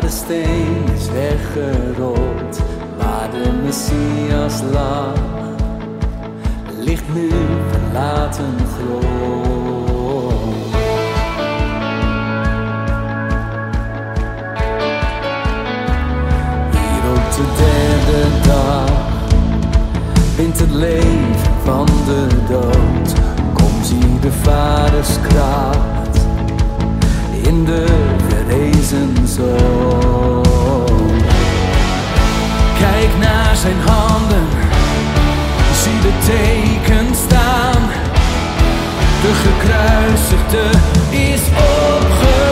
waar de steen is weggerold, waar de Messias lag, ligt nu verlaten grond. Hier op de derde dag wint het leven van de dood. Kom zie de vaders kracht handen, zie de teken staan. De gekruisigde is opgestaan.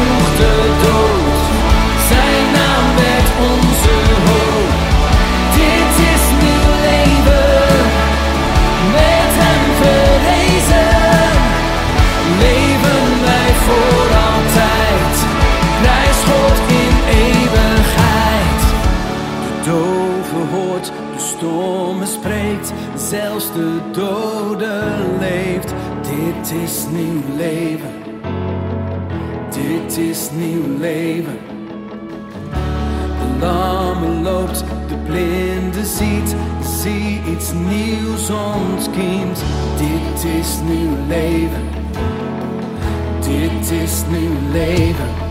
Versloeg de dood. Zijn naam werd onze hoop. Dit is nieuw leven. Met hem verrezen. Leven wij voor altijd. Prijs God in eeuwigheid. De dove hoort, de stomme spreekt, zelfs de dode leeft. Dit is nieuw leven, dit is nieuw leven. De lamme loopt, de blinde ziet, zie iets nieuws ontkiemt. Dit is nieuw leven, dit is nieuw leven.